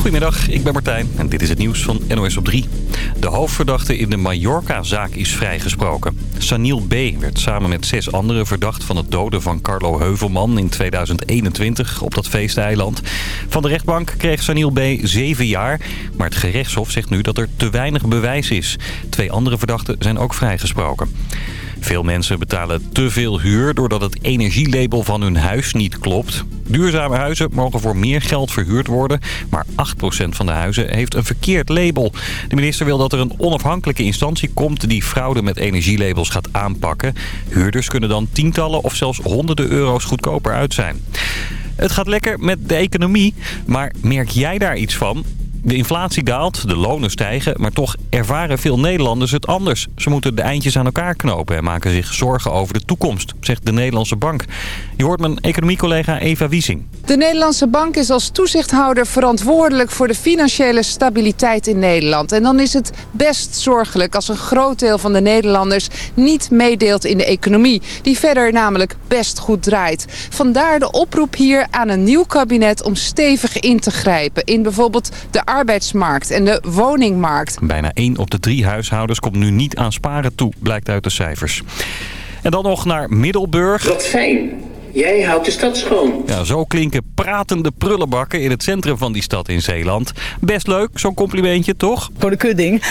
Goedemiddag, ik ben Martijn en dit is het nieuws van NOS op 3. De hoofdverdachte in de Mallorca-zaak is vrijgesproken. Saniel B. werd samen met zes anderen verdacht van het doden van Carlo Heuvelman in 2021 op dat feesteiland. Van de rechtbank kreeg Saniel B. zeven jaar, maar het gerechtshof zegt nu dat er te weinig bewijs is. Twee andere verdachten zijn ook vrijgesproken. Veel mensen betalen te veel huur doordat het energielabel van hun huis niet klopt. Duurzame huizen mogen voor meer geld verhuurd worden, maar 8% van de huizen heeft een verkeerd label. De minister wil dat er een onafhankelijke instantie komt die fraude met energielabels gaat aanpakken. Huurders kunnen dan tientallen of zelfs honderden euro's goedkoper uit zijn. Het gaat lekker met de economie, maar merk jij daar iets van? De inflatie daalt, de lonen stijgen, maar toch ervaren veel Nederlanders het anders. Ze moeten de eindjes aan elkaar knopen en maken zich zorgen over de toekomst, zegt de Nederlandse Bank. Je hoort mijn economiecollega Eva Wiesing. De Nederlandse Bank is als toezichthouder verantwoordelijk voor de financiële stabiliteit in Nederland. En dan is het best zorgelijk als een groot deel van de Nederlanders niet meedeelt in de economie. Die verder namelijk best goed draait. Vandaar de oproep hier aan een nieuw kabinet om stevig in te grijpen in bijvoorbeeld de arbeidsmarkt en de woningmarkt. Bijna 1 op de drie huishoudens komt nu niet aan sparen toe, blijkt uit de cijfers. En dan nog naar Middelburg. Wat fijn. Jij houdt de stad schoon. Ja, zo klinken pratende prullenbakken in het centrum van die stad in Zeeland. Best leuk, zo'n complimentje, toch? Voor de kudding.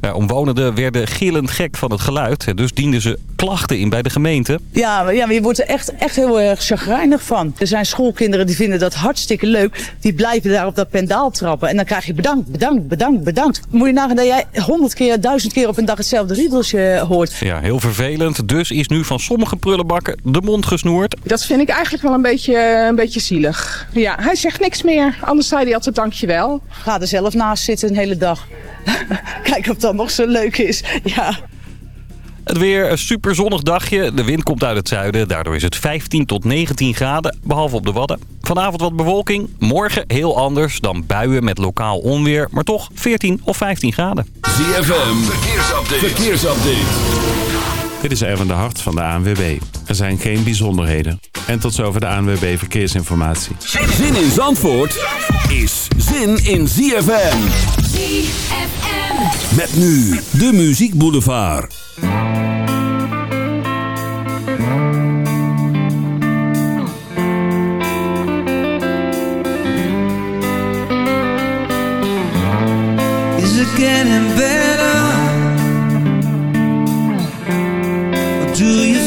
Ja, omwonenden werden gillend gek van het geluid. Dus dienden ze klachten in bij de gemeente. Ja, maar- ja, maar je wordt er echt, echt heel erg chagrijnig van. Er zijn schoolkinderen die vinden dat hartstikke leuk. Die blijven daar op dat pendaal trappen. En dan krijg je bedankt, bedankt, bedankt, bedankt. Moet je nagaan dat jij honderd keer, duizend keer op een dag hetzelfde riedeltje hoort. Ja, heel vervelend. Dus is nu van sommige prullenbakken de mond gesnoerd. Dat vind ik eigenlijk wel een beetje, een beetje zielig. Ja, hij zegt niks meer. Anders zei hij altijd dankjewel. Ga er zelf naast zitten een hele dag. Kijk of dat nog zo leuk is. Ja. Het weer een super zonnig dagje. De wind komt uit het zuiden. Daardoor is het 15 tot 19 graden, behalve op de Wadden. Vanavond wat bewolking. Morgen heel anders dan buien met lokaal onweer. Maar toch 14 of 15 graden. ZFM, verkeersupdate. verkeersupdate. Dit is Erwin de Hart van de ANWB. Er zijn geen bijzonderheden. En tot zover de ANWB Verkeersinformatie. Zin in Zandvoort is zin in ZFM. Met nu de Muziek Boulevard. Is it getting better? Do you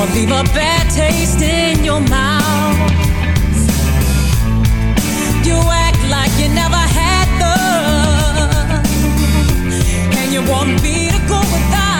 Or leave a bad taste in your mouth? You act like you never had love, and you want me to go without.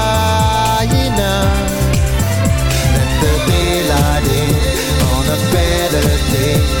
birthday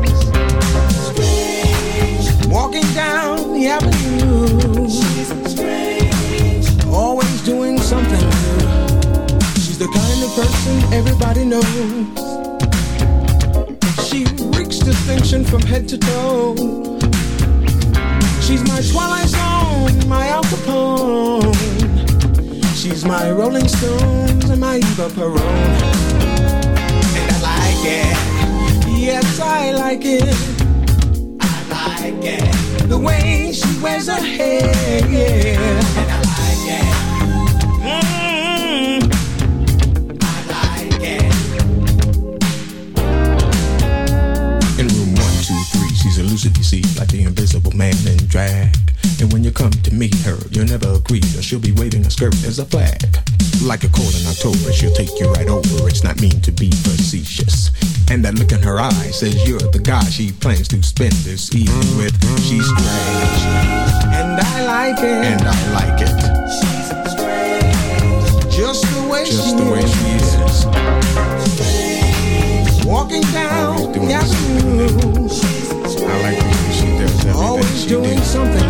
Walking down the avenue. She's strange. Always doing something new. She's the kind of person everybody knows. She reeks distinction from head to toe. She's my Twilight Zone, my Al Capone. She's my Rolling Stones and my Eva Peron. And I like it. Yes, I like it like it. The way she wears her hair, yeah. And I like it. Mm, I like it. In room one, two, three, she's elusive, you see, like the invisible man in drag. And when you come to meet her, you'll never agree, or she'll be waving a skirt as a flag. Like a cold in October, she'll take you right over. It's not mean to be facetious. And that look in her eye says you're the guy she plans to spend this evening with. She's strange. And I like it. And I like it. She's strange. Just the way Just she the way is. she is. Walking down the avenue. I like the way she does everything Always she doing did. something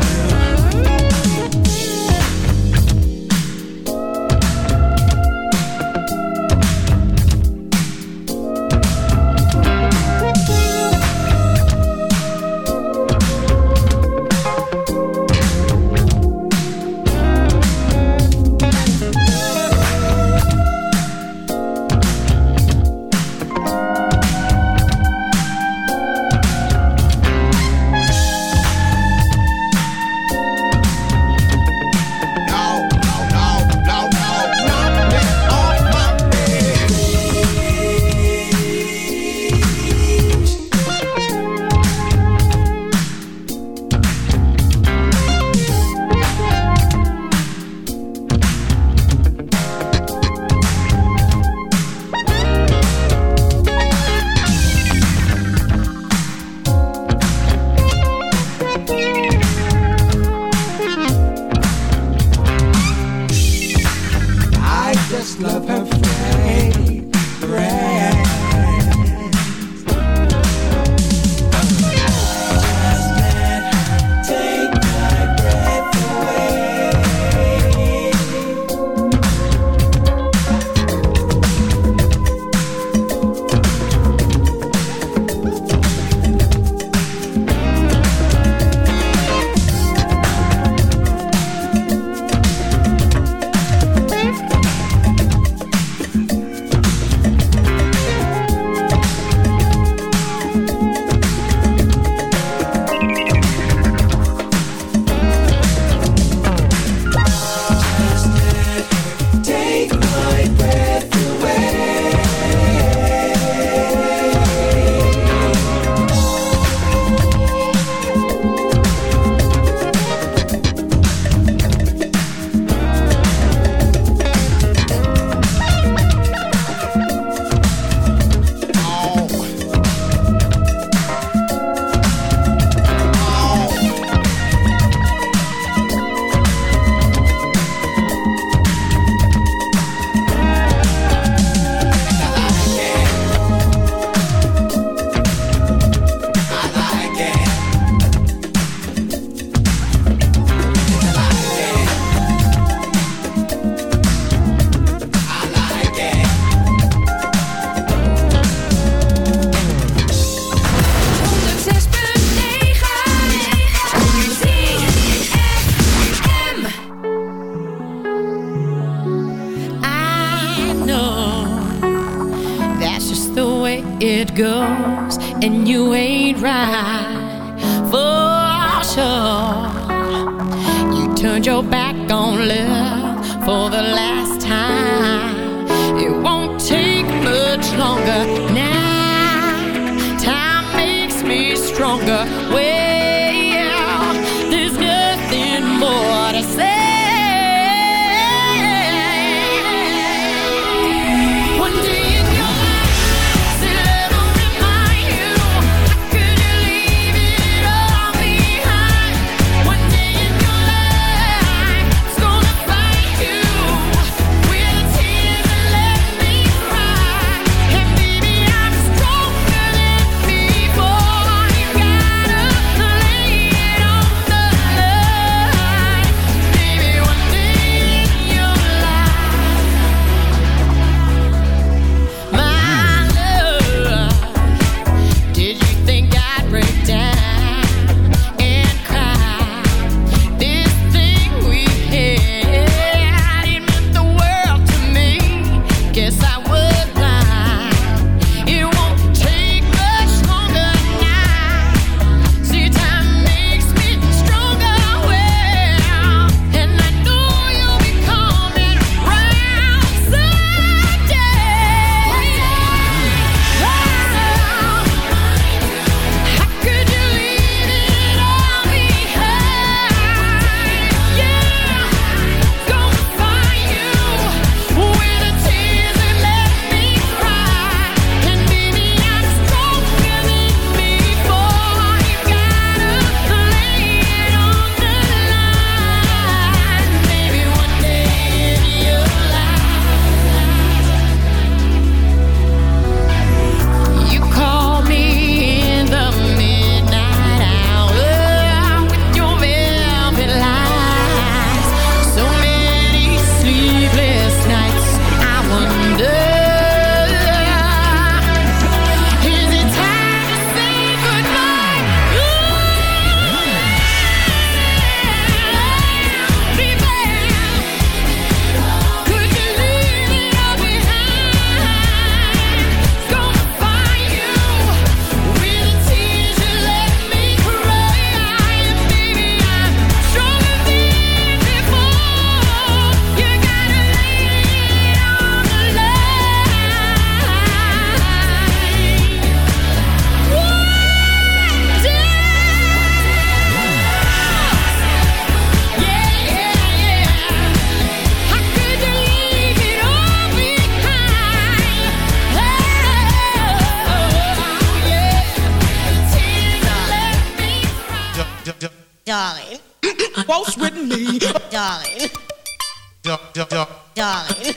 Darling, darling,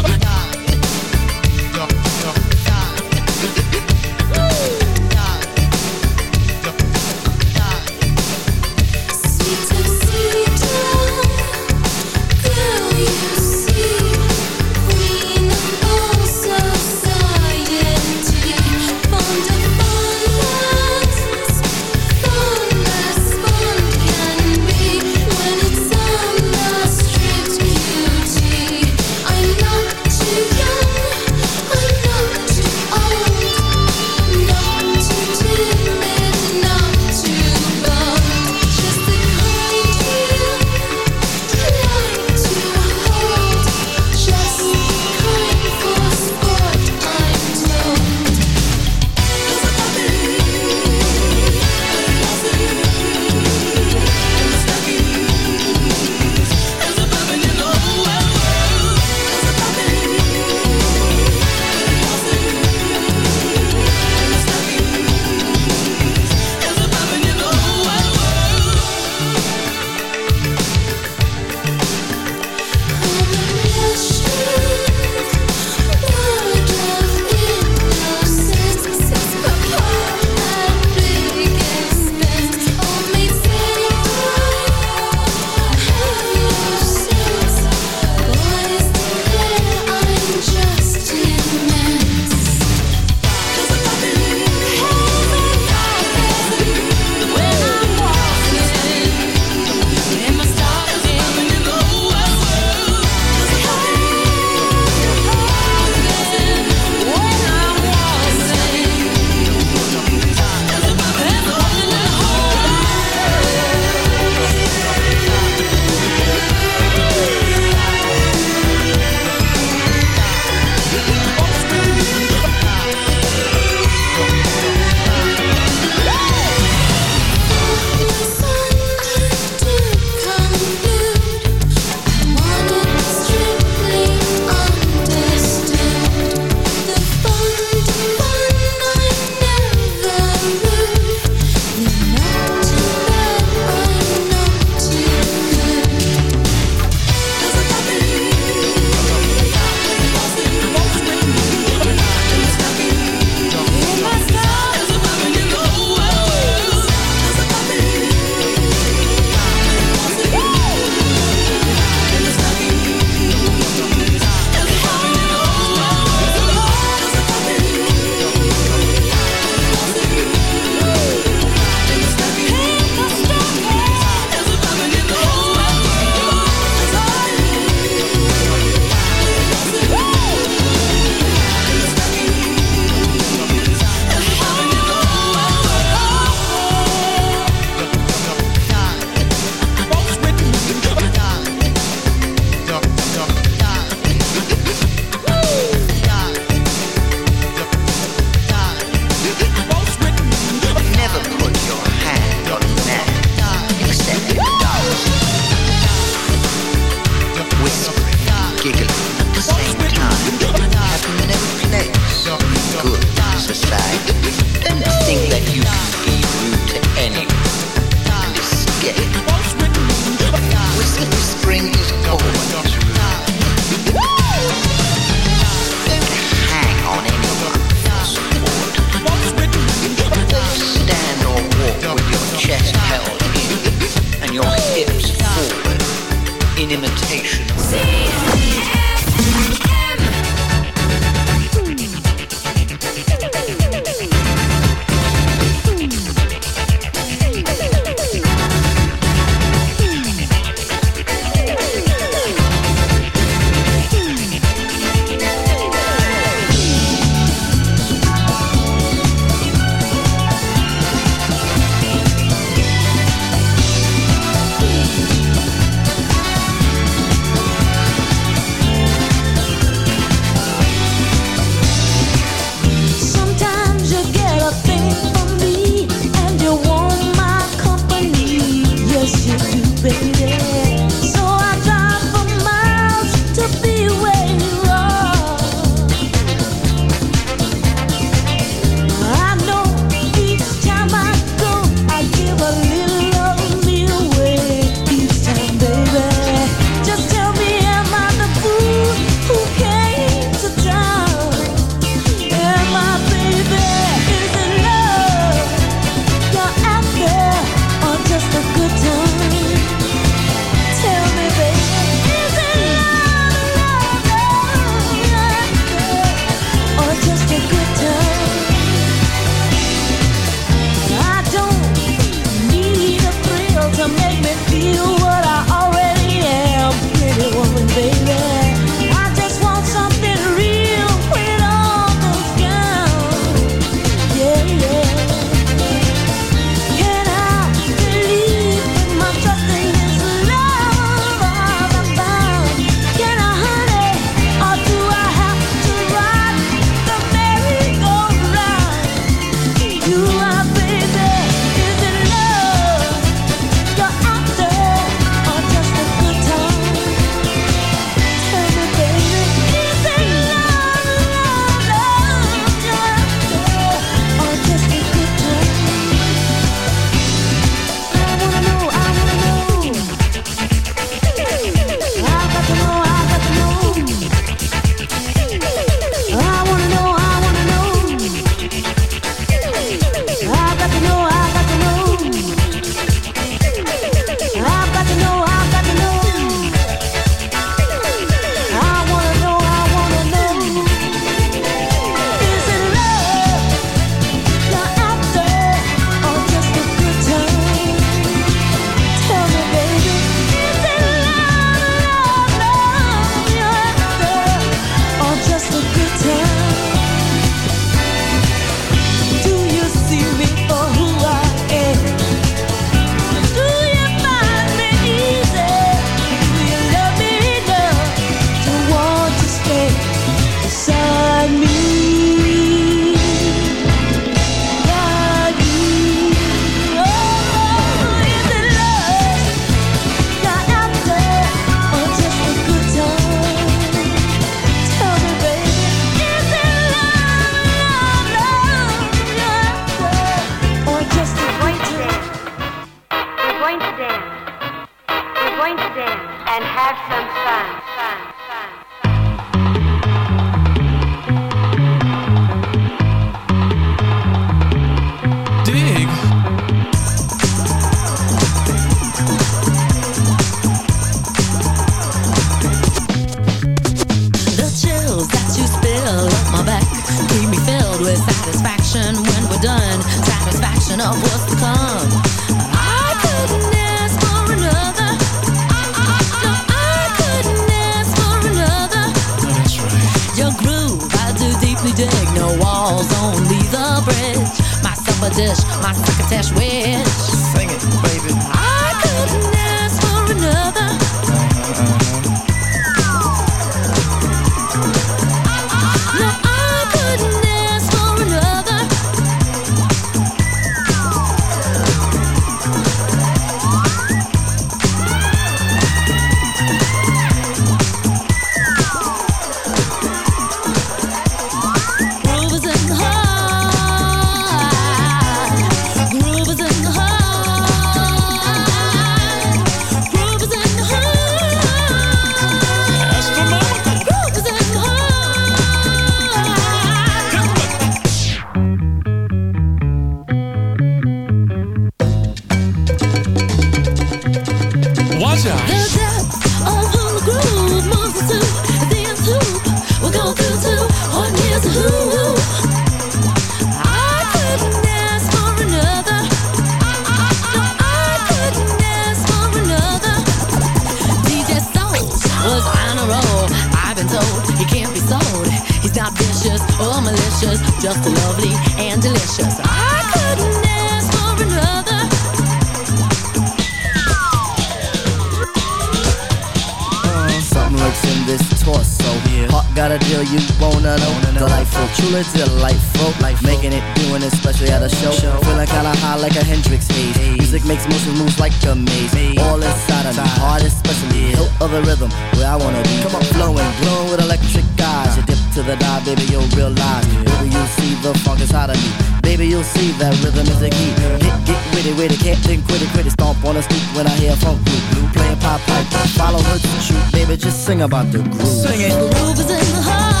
truly delightful. Making it, doing it, especially at a show. Feeling kinda high like a Hendrix haze. Music makes motion moves like a maze. All inside of me, heart especially. Hilt of the rhythm, where I wanna be. Come on, flowing, glowing with electric eyes. You dip to the dive, baby, you'll realize. Baby, you'll see the funk is inside of me. Baby, you'll see that rhythm is the key. Get, get with witty, can't think, quit it, quit it. Stomp on the stoop when I hear funk blue, blue playing pop pipe. Follow her to shoot, baby, just sing about the groove. Sing it. Groove is in the heart.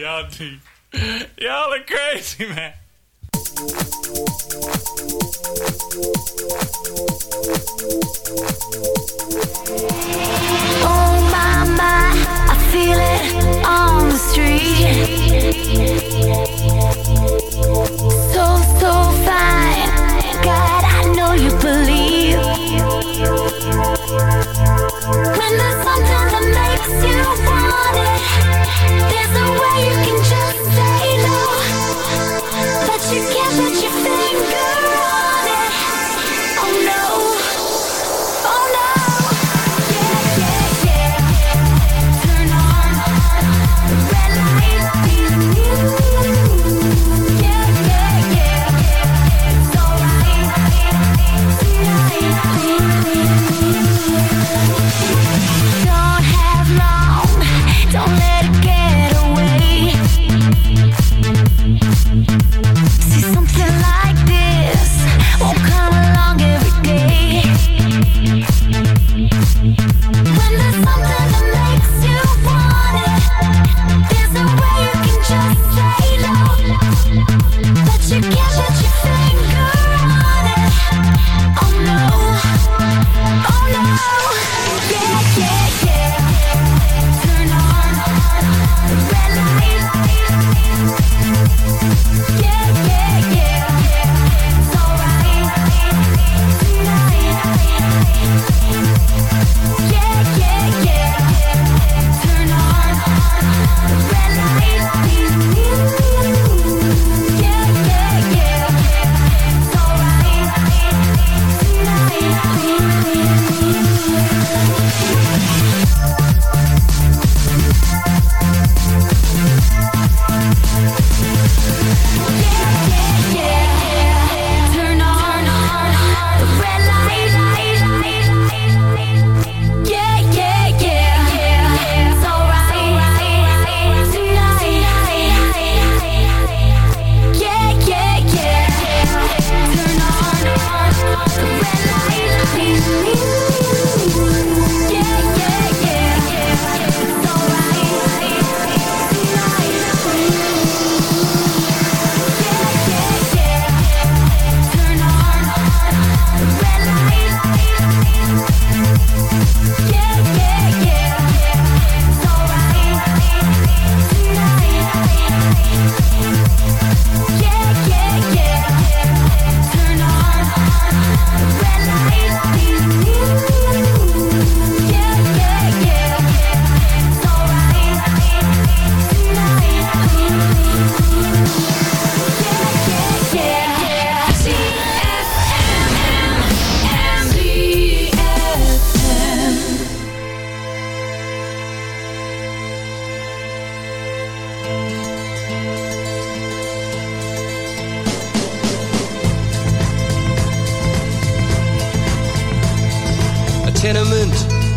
Y'all. Y'all are crazy, man.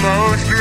Almost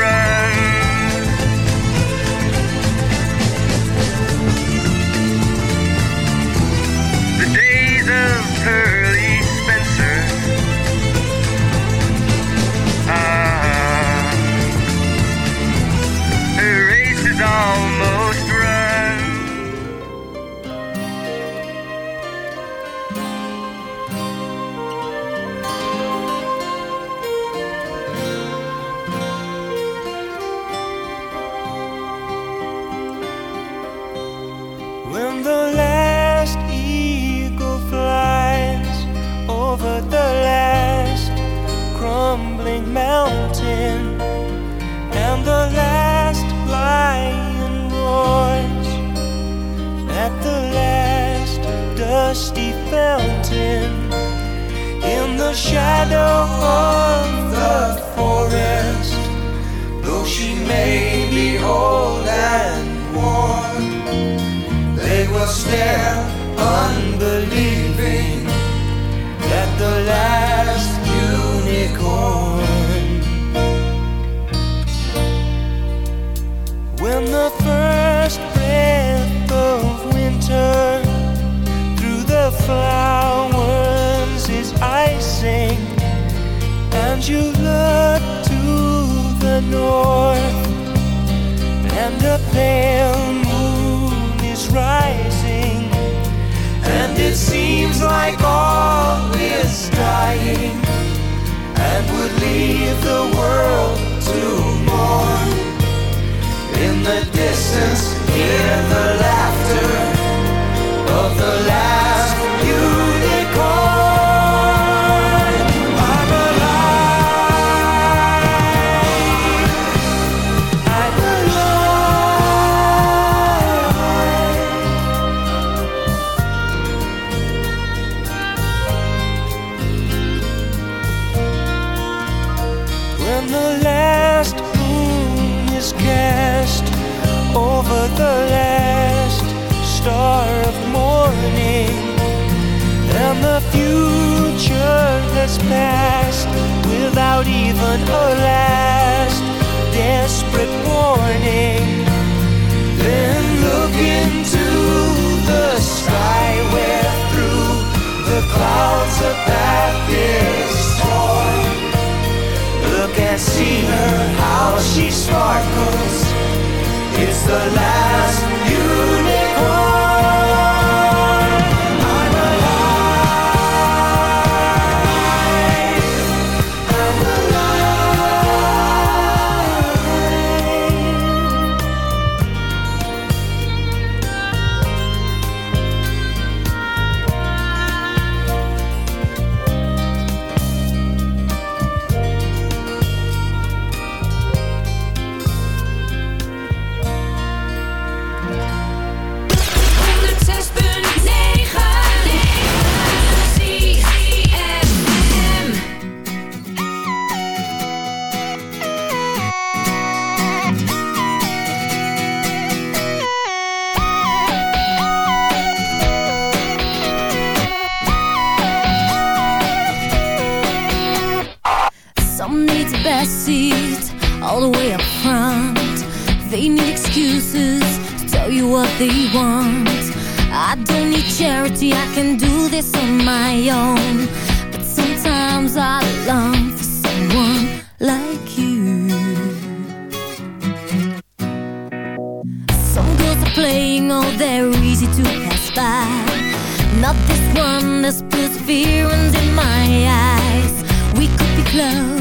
They need excuses to tell you what they want. I don't need charity, I can do this on my own. But sometimes I long for someone like you. Some girls are playing, oh they're easy to pass by. Not this one, that's there's perseverance in my eyes. We could be close.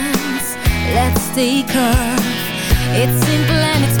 curve. It's simple and it's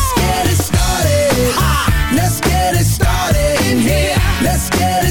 Let's get it started in here. Let's get it